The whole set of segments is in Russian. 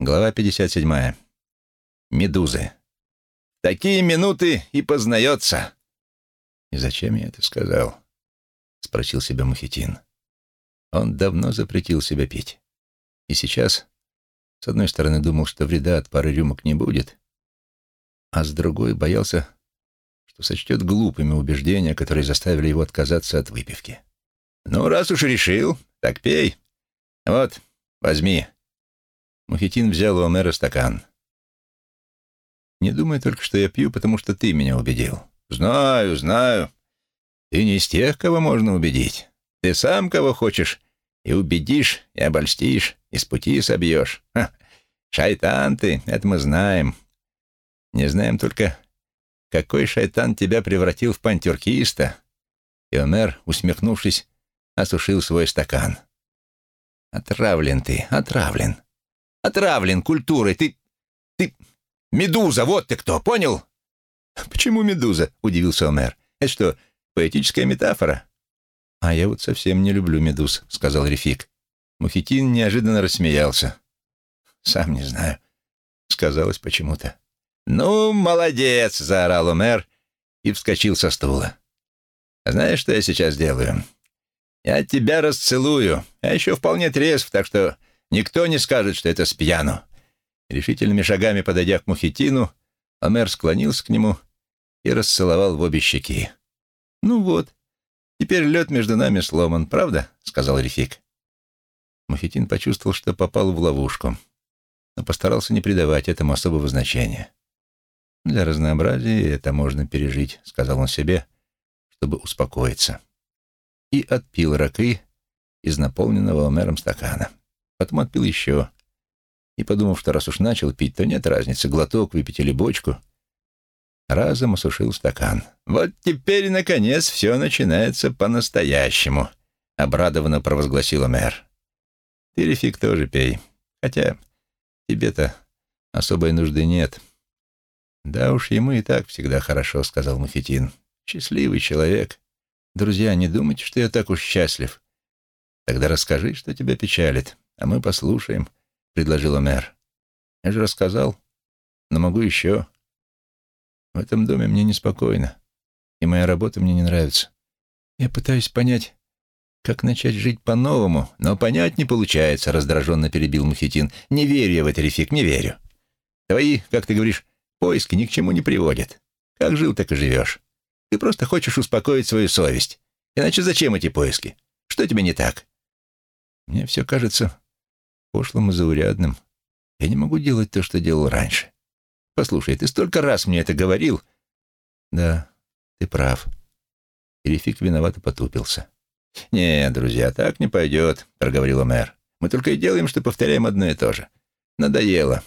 Глава 57. Медузы. Такие минуты и познается. «И зачем я это сказал?» — спросил себя Мухитин. Он давно запретил себя пить. И сейчас, с одной стороны, думал, что вреда от пары рюмок не будет, а с другой боялся, что сочтет глупыми убеждения, которые заставили его отказаться от выпивки. «Ну, раз уж решил, так пей. Вот, возьми». Мухитин взял у Омера стакан. «Не думай только, что я пью, потому что ты меня убедил». «Знаю, знаю. Ты не из тех, кого можно убедить. Ты сам кого хочешь и убедишь, и обольстишь, и с пути собьешь. Ха. Шайтан ты, это мы знаем. Не знаем только, какой шайтан тебя превратил в пантюркиста». И Омер, усмехнувшись, осушил свой стакан. «Отравлен ты, отравлен. Отравлен культурой. Ты... ты... Медуза, вот ты кто, понял?» «Почему медуза?» — удивился Омер. «Это что, поэтическая метафора?» «А я вот совсем не люблю медуз», — сказал Рефик. Мухитин неожиданно рассмеялся. «Сам не знаю. Сказалось почему-то». «Ну, молодец!» — заорал Омер и вскочил со стула. «Знаешь, что я сейчас делаю? Я тебя расцелую. Я еще вполне трезв, так что никто не скажет, что это спьяну». Решительными шагами подойдя к Мухитину, Омер склонился к нему и расцеловал в обе щеки. «Ну вот, теперь лед между нами сломан, правда?» — сказал Рефик. Мухитин почувствовал, что попал в ловушку, но постарался не придавать этому особого значения. «Для разнообразия это можно пережить», — сказал он себе, чтобы успокоиться. И отпил ракы из наполненного Омером стакана. Потом отпил еще. И, подумав, что раз уж начал пить, то нет разницы, глоток выпить или бочку — разом осушил стакан. «Вот теперь, наконец, все начинается по-настоящему», — обрадованно провозгласила мэр. «Ты, Рефик, тоже пей. Хотя тебе-то особой нужды нет». «Да уж, ему и так всегда хорошо», — сказал Мухитин. «Счастливый человек. Друзья, не думайте, что я так уж счастлив. Тогда расскажи, что тебя печалит, а мы послушаем», — предложила мэр. «Я же рассказал, но могу еще». В этом доме мне неспокойно, и моя работа мне не нравится. Я пытаюсь понять, как начать жить по-новому, но понять не получается, раздраженно перебил Мухитин. Не верю я в это, Рефик, не верю. Твои, как ты говоришь, поиски ни к чему не приводят. Как жил, так и живешь. Ты просто хочешь успокоить свою совесть. Иначе зачем эти поиски? Что тебе не так? Мне все кажется пошлым и заурядным. Я не могу делать то, что делал раньше. Послушай, ты столько раз мне это говорил. Да, ты прав. Перефик виновато потупился. «Не, друзья, так не пойдет», — проговорил мэр. «Мы только и делаем, что повторяем одно и то же. Надоело».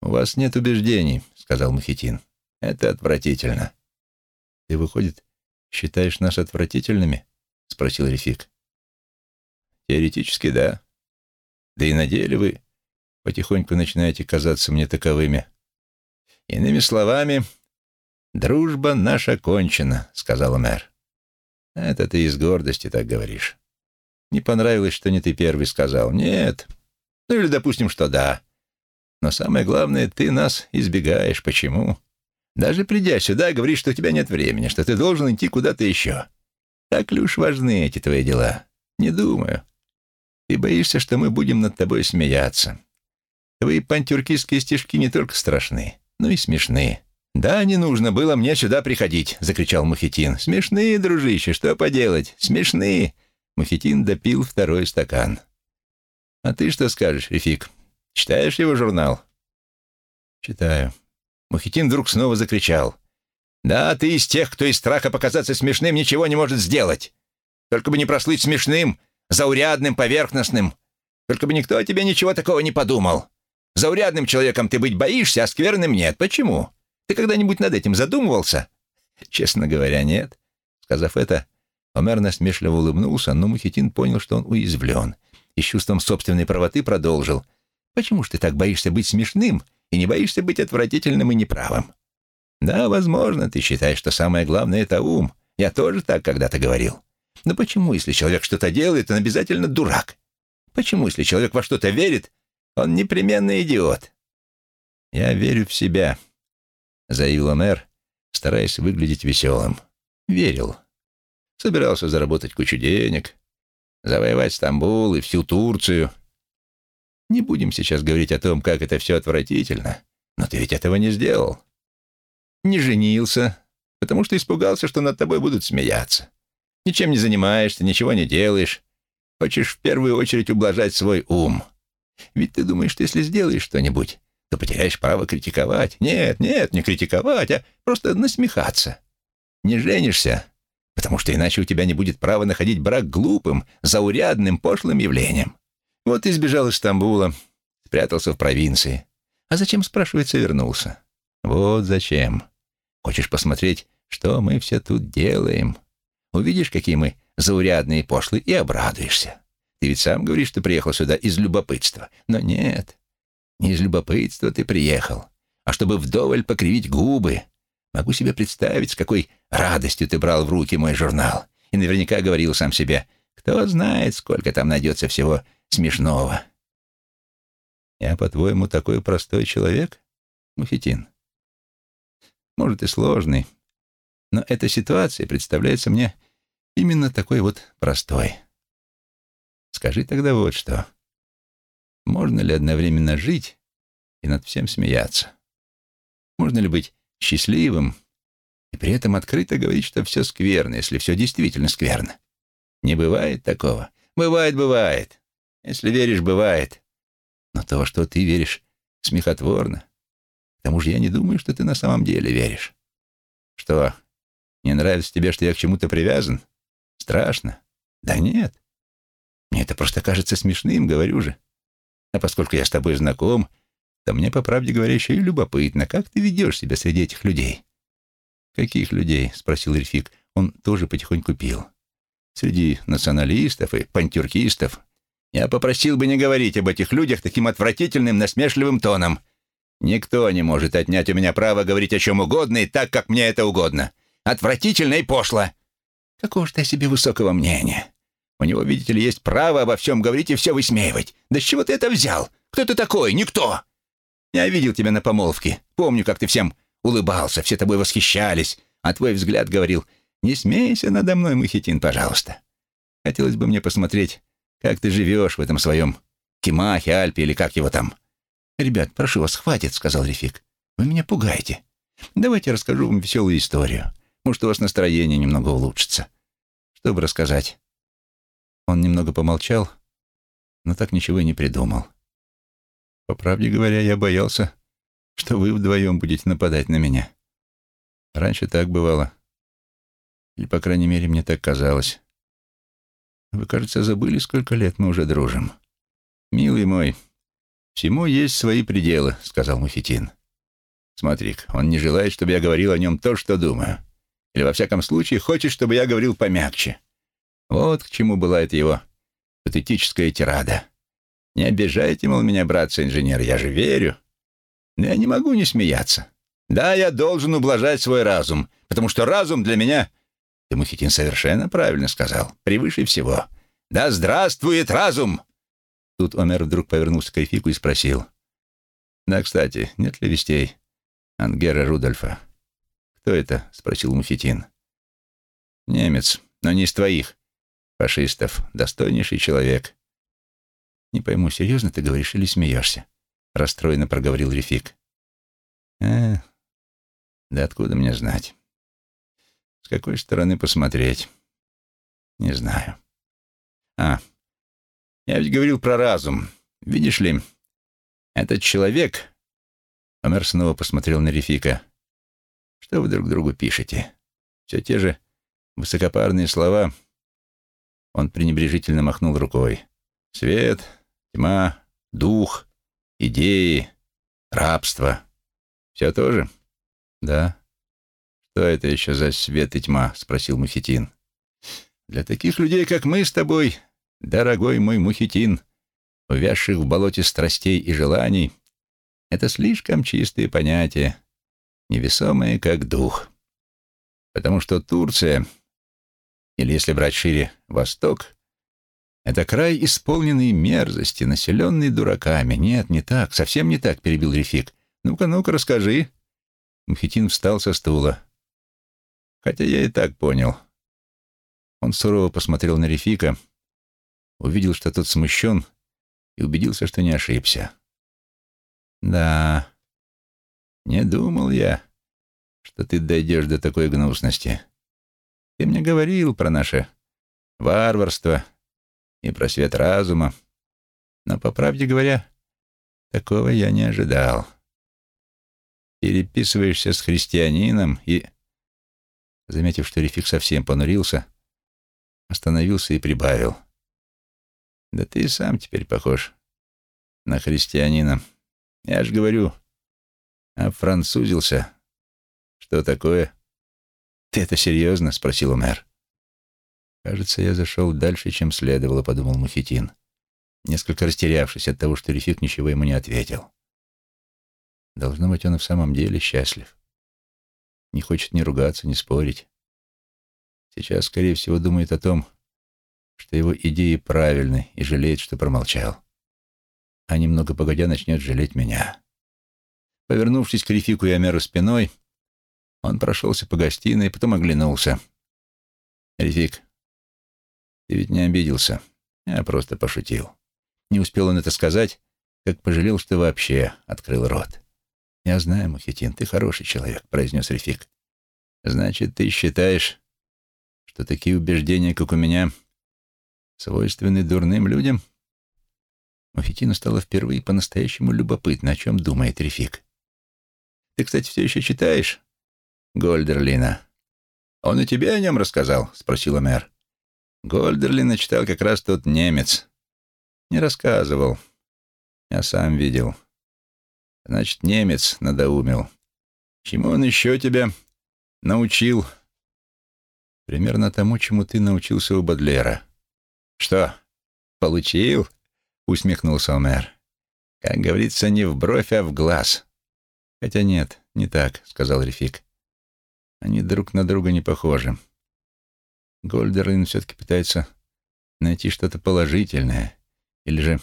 «У вас нет убеждений», — сказал Мухитин. «Это отвратительно». «Ты, выходит, считаешь нас отвратительными?» — спросил Рефик. «Теоретически, да. Да и на деле вы потихоньку начинаете казаться мне таковыми. «Иными словами, дружба наша кончена», — сказал мэр. «Это ты из гордости так говоришь. Не понравилось, что не ты первый сказал. Нет. Ну или допустим, что да. Но самое главное, ты нас избегаешь. Почему? Даже придя сюда, говоришь, что у тебя нет времени, что ты должен идти куда-то еще. Так ли уж важны эти твои дела? Не думаю. Ты боишься, что мы будем над тобой смеяться. Твои пантюркистские стишки не только страшны, ну и смешные. «Да, не нужно было мне сюда приходить», — закричал Мухитин. «Смешные, дружище, что поделать? Смешные!» Мухитин допил второй стакан. «А ты что скажешь, Рефик? Читаешь его журнал?» «Читаю». Мухитин вдруг снова закричал. «Да, ты из тех, кто из страха показаться смешным ничего не может сделать. Только бы не прослыть смешным, заурядным, поверхностным. Только бы никто о тебе ничего такого не подумал. Заурядным человеком ты быть боишься, а скверным нет. Почему? Ты когда-нибудь над этим задумывался? Честно говоря, нет. Сказав это, Омер насмешливо улыбнулся, но Мухитин понял, что он уязвлен, и с чувством собственной правоты продолжил. «Почему ж ты так боишься быть смешным и не боишься быть отвратительным и неправым?» «Да, возможно, ты считаешь, что самое главное — это ум. Я тоже так когда-то говорил. Но почему, если человек что-то делает, он обязательно дурак? Почему, если человек во что-то верит, Он непременный идиот». «Я верю в себя», — заявил Омер, стараясь выглядеть веселым. «Верил. Собирался заработать кучу денег, завоевать Стамбул и всю Турцию. Не будем сейчас говорить о том, как это все отвратительно, но ты ведь этого не сделал. Не женился, потому что испугался, что над тобой будут смеяться. Ничем не занимаешься, ничего не делаешь. Хочешь в первую очередь ублажать свой ум. Ведь ты думаешь, что если сделаешь что-нибудь, то потеряешь право критиковать. Нет, нет, не критиковать, а просто насмехаться. Не женишься, потому что иначе у тебя не будет права находить брак глупым, заурядным, пошлым явлением. Вот и сбежал из Стамбула, спрятался в провинции. А зачем, спрашивается, вернулся? Вот зачем. Хочешь посмотреть, что мы все тут делаем? Увидишь, какие мы заурядные и пошлые, и обрадуешься. Ты ведь сам говоришь, что приехал сюда из любопытства. Но нет, не из любопытства ты приехал, а чтобы вдоволь покривить губы. Могу себе представить, с какой радостью ты брал в руки мой журнал. И наверняка говорил сам себе, кто знает, сколько там найдется всего смешного. Я, по-твоему, такой простой человек, Мухитин? Может, и сложный, но эта ситуация представляется мне именно такой вот простой. Скажи тогда вот что. Можно ли одновременно жить и над всем смеяться? Можно ли быть счастливым и при этом открыто говорить, что все скверно, если все действительно скверно? Не бывает такого. Бывает, бывает. Если веришь, бывает. Но то, что ты веришь, смехотворно. К тому же я не думаю, что ты на самом деле веришь. Что, не нравится тебе, что я к чему-то привязан? Страшно? Да нет. Мне это просто кажется смешным, говорю же. А поскольку я с тобой знаком, то мне, по правде говоря, еще и любопытно, как ты ведешь себя среди этих людей. «Каких людей?» — спросил Рефик. Он тоже потихоньку пил. «Среди националистов и пантюркистов. Я попросил бы не говорить об этих людях таким отвратительным, насмешливым тоном. Никто не может отнять у меня право говорить о чем угодно и так, как мне это угодно. Отвратительно и пошло. Какого ж ты о себе высокого мнения? У него, видите ли, есть право обо всем говорить и все высмеивать. Да с чего ты это взял? Кто ты такой? Никто. Я видел тебя на помолвке. Помню, как ты всем улыбался, все тобой восхищались, а твой взгляд говорил, «Не смейся надо мной, Мухитин, пожалуйста». Хотелось бы мне посмотреть, как ты живешь в этом своем Кимахе, Альпе или как его там. «Ребят, прошу вас, хватит», — сказал Рефик. «Вы меня пугаете. Давайте расскажу вам веселую историю. Может, у вас настроение немного улучшится. Что бы рассказать?» Он немного помолчал, но так ничего и не придумал. По правде говоря, я боялся, что вы вдвоем будете нападать на меня. Раньше так бывало. Или, по крайней мере, мне так казалось. Вы, кажется, забыли, сколько лет мы уже дружим. Милый мой, всему есть свои пределы, сказал Мухитин. смотри он не желает, чтобы я говорил о нем то, что думаю. Или, во всяком случае, хочет, чтобы я говорил помягче. Вот к чему была эта его патетическая тирада. Не обижайте, мол, меня, братцы-инженер, я же верю. Но я не могу не смеяться. Да, я должен ублажать свой разум, потому что разум для меня... Ты, Мухитин, совершенно правильно сказал. Превыше всего. Да здравствует разум! Тут Омер вдруг повернулся к Эйфику и спросил. «Да, кстати, нет ли вестей от Гера Рудольфа?» «Кто это?» — спросил Мухитин. «Немец, но не из твоих. Фашистов. Достойнейший человек. «Не пойму, серьезно ты говоришь или смеешься?» — расстроенно проговорил Рефик. «Э, да откуда мне знать? С какой стороны посмотреть? Не знаю. А, я ведь говорил про разум. Видишь ли, этот человек...» Омер снова посмотрел на Рефика. «Что вы друг другу пишете? Все те же высокопарные слова?» Он пренебрежительно махнул рукой. «Свет, Тьма, дух, идеи, рабство. Все то же? Да. Что это еще за свет и тьма? Спросил Мухитин. Для таких людей, как мы с тобой, дорогой мой Мухитин, увязших в болоте страстей и желаний, это слишком чистые понятия, невесомые, как дух. Потому что Турция, или если брать шире, Восток, Это край, исполненный мерзости, населенный дураками. Нет, не так, совсем не так, перебил Рефик. Ну-ка, ну-ка, расскажи. Мухитин встал со стула. Хотя я и так понял. Он сурово посмотрел на Рефика, увидел, что тот смущен, и убедился, что не ошибся. «Да, не думал я, что ты дойдешь до такой гнусности. Ты мне говорил про наше варварство и про свет разума, но, по правде говоря, такого я не ожидал. Переписываешься с христианином и...» Заметив, что Рефик совсем понурился, остановился и прибавил. «Да ты сам теперь похож на христианина. Я ж говорю, а французился. Что такое?» «Ты это серьезно?» — спросил мэр. «Кажется, я зашел дальше, чем следовало», — подумал Мухитин, несколько растерявшись от того, что Рефик ничего ему не ответил. Должно быть, он и в самом деле счастлив. Не хочет ни ругаться, ни спорить. Сейчас, скорее всего, думает о том, что его идеи правильны и жалеет, что промолчал. А немного погодя начнет жалеть меня. Повернувшись к Рефику и Амеру спиной, он прошелся по гостиной, потом оглянулся. «Рефик, ты ведь не обиделся. Я просто пошутил». Не успел он это сказать, как пожалел, что вообще открыл рот. «Я знаю, Мухитин, ты хороший человек», — произнес Рефик. «Значит, ты считаешь, что такие убеждения, как у меня, свойственны дурным людям?» Мухитину стало впервые по-настоящему любопытно, о чем думает Рефик. «Ты, кстати, все еще читаешь Гольдерлина?» «Он и тебе о нем рассказал?» — спросила мэр. Гольдерлина читал как раз тот немец. Не рассказывал. Я сам видел. Значит, немец надоумил. Чему он еще тебя научил? Примерно тому, чему ты научился у Бадлера. Что, получил? Усмехнулся мэр. Как говорится, не в бровь, а в глаз. Хотя нет, не так, сказал Рефик. Они друг на друга не похожи. Гольдерлин все-таки пытается найти что-то положительное. Или же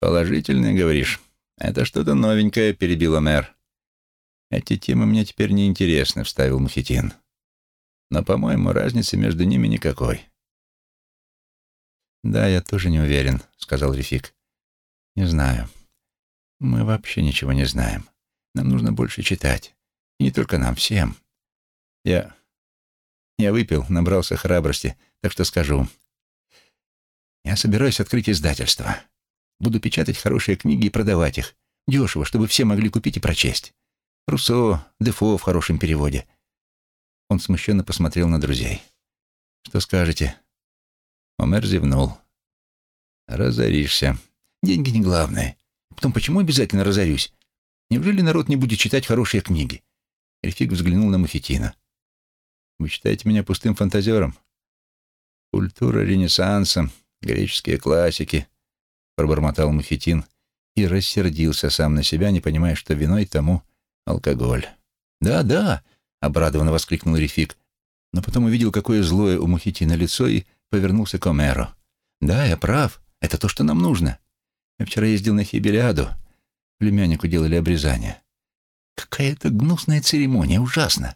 положительное, говоришь? «Это что-то новенькое», — перебила мэр. «Эти темы мне теперь не интересны», — вставил Мухитин. «Но, по-моему, разницы между ними никакой». «Да, я тоже не уверен», — сказал Рефик. «Не знаю. Мы вообще ничего не знаем. Нам нужно больше читать. И не только нам, всем. Я... Я выпил, набрался храбрости, так что скажу. Я собираюсь открыть издательство. Буду печатать хорошие книги и продавать их. Дешево, чтобы все могли купить и прочесть. Руссо, Дефо в хорошем переводе. Он смущенно посмотрел на друзей. «Что скажете?» Омер зевнул. «Разоришься. Деньги не главное. Потом, почему обязательно разорюсь? Неужели народ не будет читать хорошие книги?» Эльфик взглянул на Мухитина. «Вы считаете меня пустым фантазером? Культура Ренессанса, греческие классики, пробормотал Мухитин и рассердился сам на себя, не понимая, что виной тому алкоголь. «Да, да!» — обрадованно воскликнул Рефик, но потом увидел, какое злое у Мухитина лицо, и повернулся к Омеру. «Да, я прав. Это то, что нам нужно. Я вчера ездил на Фибелиаду. Племяннику делали обрезание. Какая это гнусная церемония, ужасно.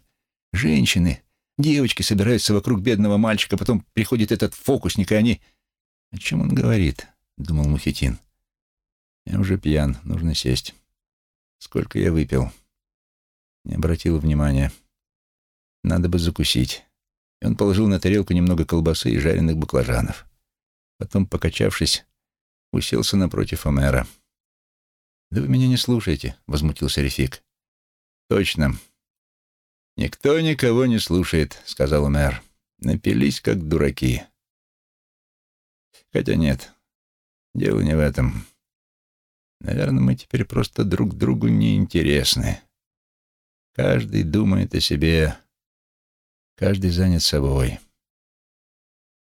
Женщины, девочки собираются вокруг бедного мальчика, потом приходит этот фокусник, и они... О чем он говорит? — думал Мухитин. «Я уже пьян, нужно сесть. Сколько я выпил?» Не обратил внимания. «Надо бы закусить». И он положил на тарелку немного колбасы и жареных баклажанов. Потом, покачавшись, уселся напротив Омера. «Да вы меня не слушаете», — возмутился Рефик. «Точно. Никто никого не слушает», — сказал Омер. «Напились, как дураки». «Хотя нет, Дело не в этом. Наверное, мы теперь просто друг другу не интересны. Каждый думает о себе, каждый занят собой.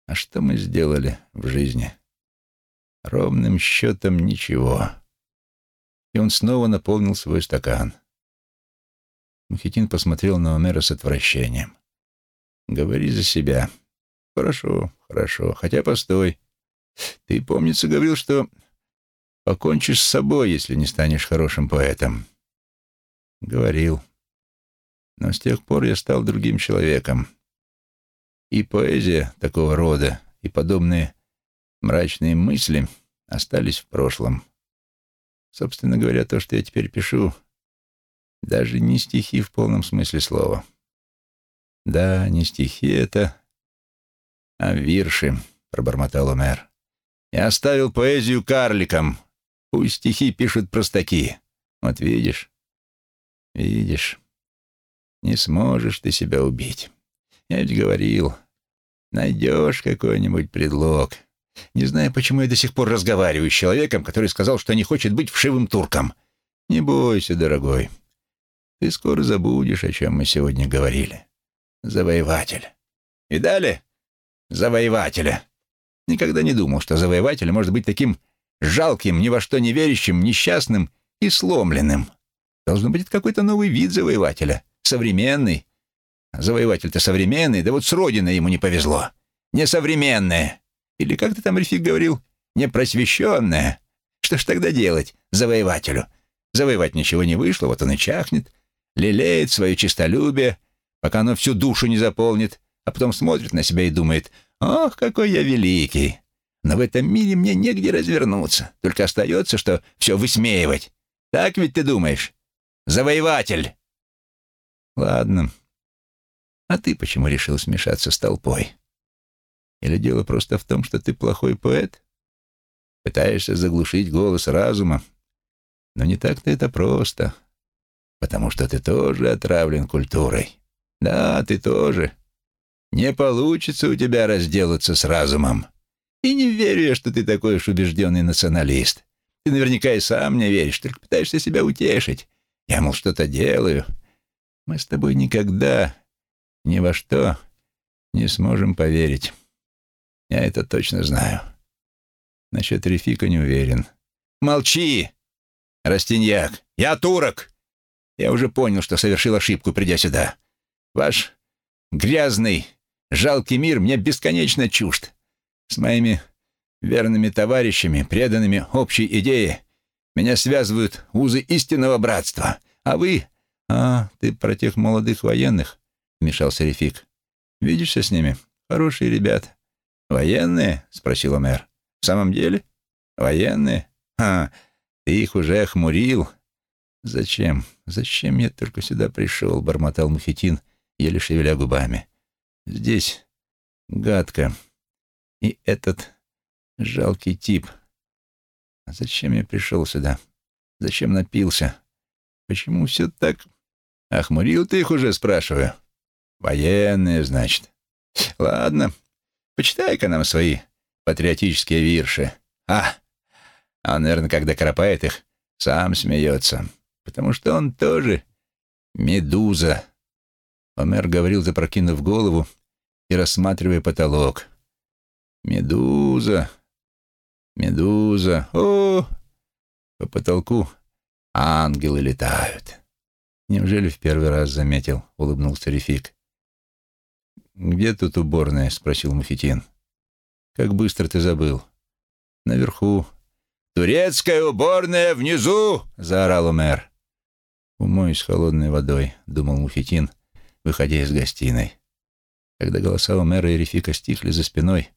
А что мы сделали в жизни? Ровным счетом ничего. И он снова наполнил свой стакан. Мухитин посмотрел на Омера с отвращением. «Говори за себя». «Хорошо, хорошо. Хотя постой. Ты, помнится, говорил, что покончишь с собой, если не станешь хорошим поэтом. Говорил. Но с тех пор я стал другим человеком. И поэзия такого рода, и подобные мрачные мысли остались в прошлом. Собственно говоря, то, что я теперь пишу, даже не стихи в полном смысле слова. Да, не стихи это, а вирши, — пробормотал Омер. Я оставил поэзию карликам. Пусть стихи пишут простаки. Вот видишь, видишь, не сможешь ты себя убить. Я ведь говорил, найдешь какой-нибудь предлог. Не знаю, почему я до сих пор разговариваю с человеком, который сказал, что не хочет быть вшивым турком. Не бойся, дорогой. Ты скоро забудешь, о чем мы сегодня говорили. Завоеватель. И далее завоевателя. Никогда не думал, что завоеватель может быть таким жалким, ни во что не верящим, несчастным и сломленным. Должно быть какой-то новый вид завоевателя, современный. Завоеватель-то современный, да вот с родиной ему не повезло. Несовременное. Или, как ты там, Рефик, говорил, непросвещенное. Что ж тогда делать завоевателю? Завоевать ничего не вышло, вот он и чахнет, лелеет свое честолюбие, пока оно всю душу не заполнит, а потом смотрит на себя и думает, «Ох, какой я великий! Но в этом мире мне негде развернуться, только остается, что все высмеивать. Так ведь ты думаешь? Завоеватель!» «Ладно. А ты почему решил смешаться с толпой? Или дело просто в том, что ты плохой поэт? Пытаешься заглушить голос разума? Но не так-то это просто, потому что ты тоже отравлен культурой. Да, ты тоже. Не получится у тебя разделаться с разумом. И не верю я, что ты такой уж убежденный националист. Ты наверняка и сам не веришь, только пытаешься себя утешить. Я, мол, что-то делаю. Мы с тобой никогда ни во что не сможем поверить. Я это точно знаю. Насчет Рефика не уверен. Молчи, Растиньяк. Я турок. Я уже понял, что совершил ошибку, придя сюда. Ваш грязный, жалкий мир мне бесконечно чужд. С моими верными товарищами, преданными общей идее, меня связывают узы истинного братства. А вы... А, ты про тех молодых военных, — вмешался Рефик. Видишься с ними? Хорошие ребята. Военные? — спросил мэр. В самом деле? Военные? А, ты их уже охмурил. Зачем? Зачем я только сюда пришел? — бормотал Мухитин, еле шевеля губами. Здесь гадко. И этот жалкий тип. А зачем я пришел сюда? Зачем напился? Почему все так... Охмурил ты их уже, спрашиваю? Военные, значит. Ладно, почитай-ка нам свои патриотические вирши. А, а он, наверное, когда кропает их, сам смеется, потому что он тоже медуза. Омер говорил, запрокинув голову и рассматривая потолок. «Медуза! Медуза! О!» По потолку ангелы летают. Неужели в первый раз заметил? Улыбнулся Рефик. «Где тут уборная?» — спросил Мухитин. «Как быстро ты забыл?» «Наверху». «Турецкая уборная внизу!» — заорал мэр. «Умоюсь холодной водой», — думал Мухитин, выходя из гостиной. Когда голоса у мэра и Рефика стихли за спиной,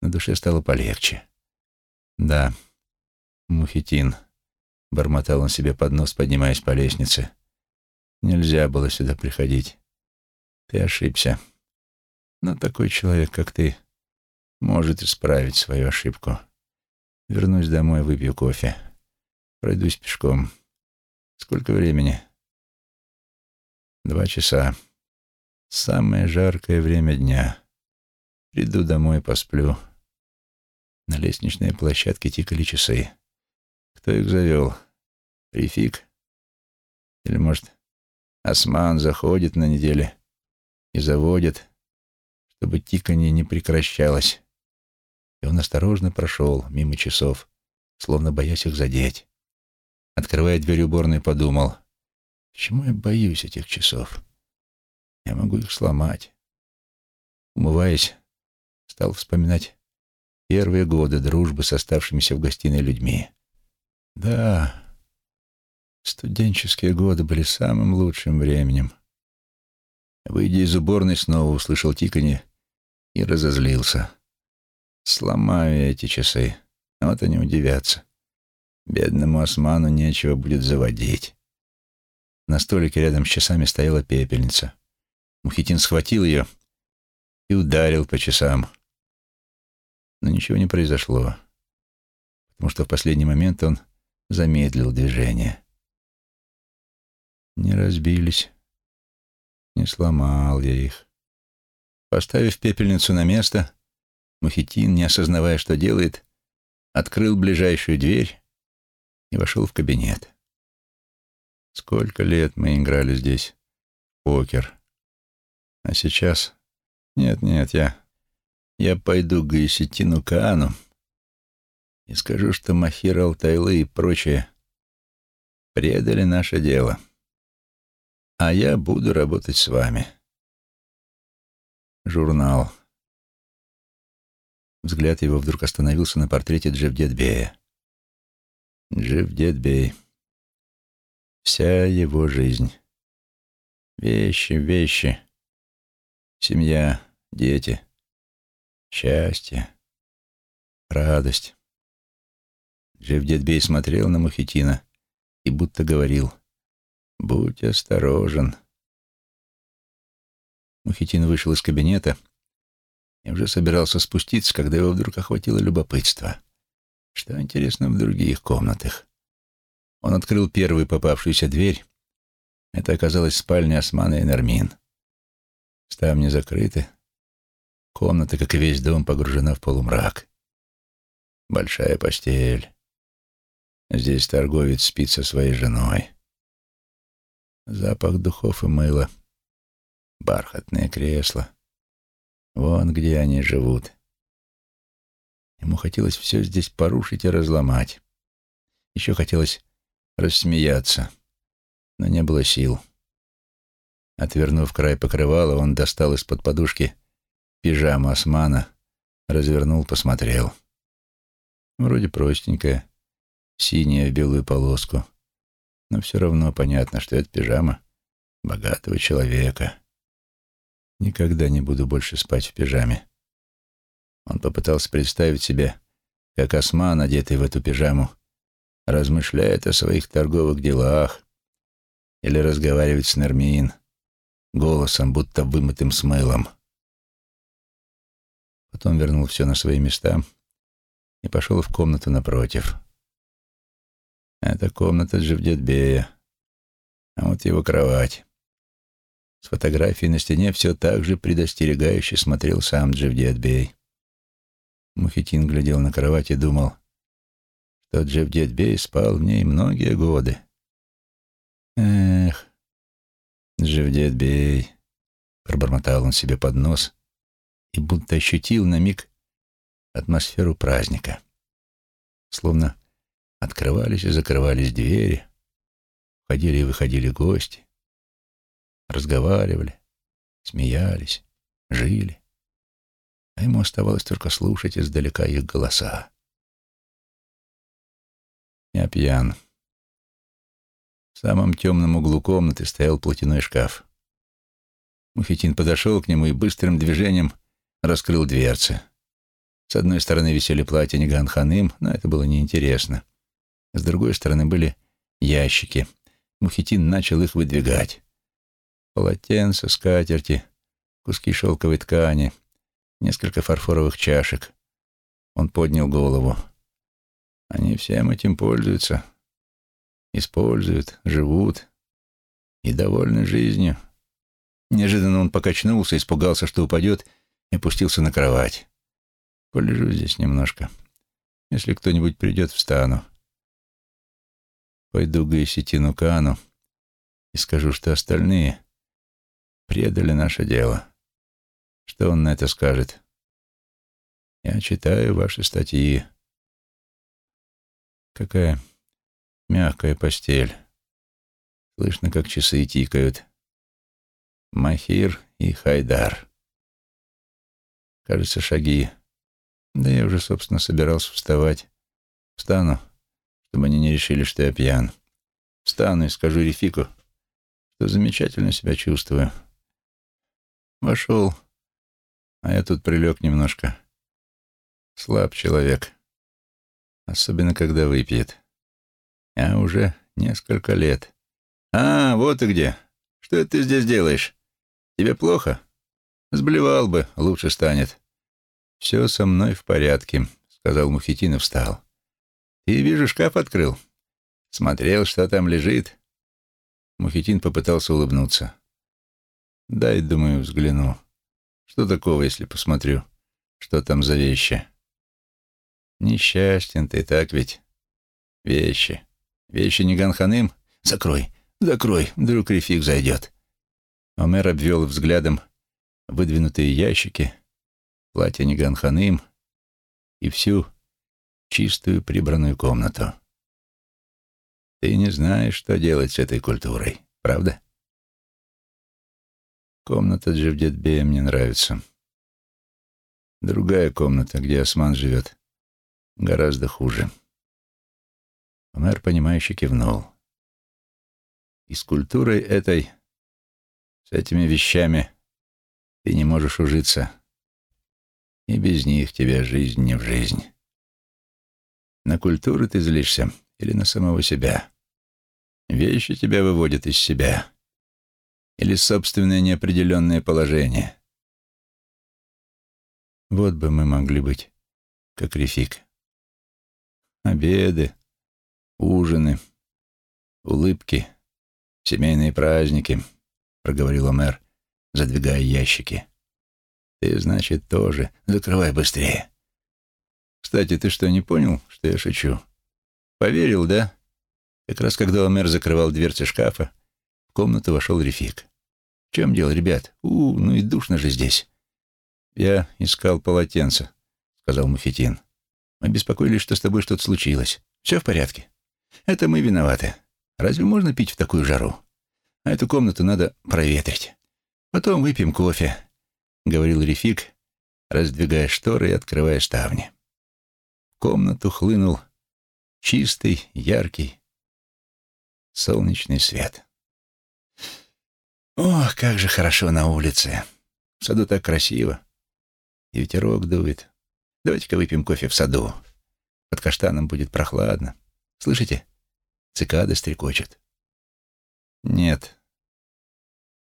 на душе стало полегче. «Да, Мухитин», — бормотал он себе под нос, поднимаясь по лестнице. «Нельзя было сюда приходить. Ты ошибся. Но такой человек, как ты, может исправить свою ошибку. Вернусь домой, выпью кофе. Пройдусь пешком. Сколько времени?» Два часа. Самое жаркое время дня. Приду домой, посплю. На лестничной площадке тикали часы. Кто их завел? Рефик? Или, может, Осман заходит на неделе и заводит, чтобы тиканье не прекращалось. И он осторожно прошел мимо часов, словно боясь их задеть. Открывая дверь уборной, подумал, Почему я боюсь этих часов? Я могу их сломать. Умываясь, стал вспоминать первые годы дружбы с оставшимися в гостиной людьми. Да, студенческие годы были самым лучшим временем. Выйдя из уборной, снова услышал тиканье и разозлился. Сломаю эти часы. Вот они удивятся. Бедному осману нечего будет заводить. На столике рядом с часами стояла пепельница. Мухитин схватил ее и ударил по часам. Но ничего не произошло, потому что в последний момент он замедлил движение. Не разбились, не сломал я их. Поставив пепельницу на место, Мухитин, не осознавая, что делает, открыл ближайшую дверь и вошел в кабинет. Сколько лет мы играли здесь в покер. А сейчас... Нет-нет, я... Я пойду к Гаисетину Каану и скажу, что Махир Алтайлы и прочие предали наше дело. А я буду работать с вами. Журнал. Взгляд его вдруг остановился на портрете Джевдетбея. Джевдетбей. Вся его жизнь. Вещи, вещи. Семья, дети. Счастье. Радость. Джевдетбей смотрел на Мухитина и будто говорил «Будь осторожен». Мухитин вышел из кабинета и уже собирался спуститься, когда его вдруг охватило любопытство. Что интересно в других комнатах? Он открыл первую попавшуюся дверь. Это оказалась спальня Османа и Нермин. Ставни закрыты. Комната, как и весь дом, погружена в полумрак. Большая постель. Здесь торговец спит со своей женой. Запах духов и мыла. Бархатное кресло. Вон где они живут. Ему хотелось все здесь порушить и разломать. Еще хотелось рассмеяться, но не было сил. Отвернув край покрывала, он достал из-под подушки пижаму османа, развернул, посмотрел. Вроде простенькая, синяя в белую полоску, но все равно понятно, что это пижама богатого человека. Никогда не буду больше спать в пижаме. Он попытался представить себе, как осман, одетый в эту пижаму, размышляет о своих торговых делах или разговаривает с Нермин голосом, будто вымытым с мылом. Потом вернул все на свои места и пошел в комнату напротив. Это комната Джевдетбея, а вот его кровать. С фотографией на стене все так же предостерегающе смотрел сам Джевдетбей. Мухитин глядел на кровать и думал, что Джевдетбей спал в ней многие годы. Эх, Джевдетбей, пробормотал он себе под нос и будто ощутил на миг атмосферу праздника. Словно открывались и закрывались двери, входили и выходили гости, разговаривали, смеялись, жили, а ему оставалось только слушать издалека их голоса. Я пьян. В самом темном углу комнаты стоял платяной шкаф. Мухитин подошел к нему и быстрым движением раскрыл дверцы. С одной стороны висели платья Ниган Ханым, но это было неинтересно. С другой стороны были ящики. Мухитин начал их выдвигать. Полотенца, скатерти, куски шелковой ткани, несколько фарфоровых чашек. Он поднял голову. Они всем этим пользуются, используют, живут и довольны жизнью. Неожиданно он покачнулся, испугался, что упадет, и опустился на кровать. Полежу здесь немножко. Если кто-нибудь придет, встану. Пойду к Гаиситину Каану и скажу, что остальные предали наше дело. Что он на это скажет? Я читаю ваши статьи. Какая мягкая постель. Слышно, как часы тикают. Махир и Хайдар. Кажется, шаги Да я уже, собственно, собирался вставать. Встану, чтобы они не решили, что я пьян. Встану и скажу Рефику, что замечательно себя чувствую. Вошел, а я тут прилег немножко. Слаб человек, особенно когда выпьет. А уже несколько лет. «А, вот ты где. Что это ты здесь делаешь? Тебе плохо? Сблевал бы, лучше станет». «Все со мной в порядке», — сказал Мухитин и встал. «Ты, вижу, шкаф открыл. Смотрел, что там лежит». Мухитин попытался улыбнуться. «Дай, думаю, взгляну. Что такого, если посмотрю, что там за вещи?» «Несчастен ты, так ведь? Вещи. Вещи не Ганханым? Закрой, закрой, вдруг Рефик зайдет». Омер обвел взглядом выдвинутые ящики, платье Ниганханым и всю чистую прибранную комнату. Ты не знаешь, что делать с этой культурой, правда? Комната Джевдетбея мне нравится. Другая комната, где Осман живет, гораздо хуже. Мэр, понимающе кивнул. И с культурой этой, с этими вещами ты не можешь ужиться. И без них тебе жизнь не в жизнь. На культуру ты злишься или на самого себя? Вещи тебя выводят из себя. Или собственное неопределенное положение. Вот бы мы могли быть, как Рефик. Обеды, ужины, улыбки, семейные праздники, проговорила мэр, задвигая ящики. Ты, значит, тоже. Закрывай быстрее. Кстати, ты что, не понял, что я шучу? Поверил, да? Как раз когда Омер закрывал дверцы шкафа, в комнату вошел Рефик. Чем дело, ребят? У, ну и душно же здесь. Я искал полотенце, сказал Мухитин. Мы беспокоились, что с тобой что-то случилось. Все в порядке. Это мы виноваты. Разве можно пить в такую жару? А эту комнату надо проветрить. Потом выпьем кофе. — говорил Рефик, раздвигая шторы и открывая ставни. В комнату хлынул чистый, яркий, солнечный свет. Ох, как же хорошо на улице. В саду так красиво. И ветерок дует. Давайте-ка выпьем кофе в саду. Под каштаном будет прохладно. Слышите? Цикады стрекочут. Нет.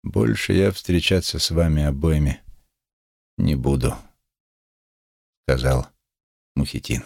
Больше я встречаться с вами обоими «Не буду», — сказал Мухитин.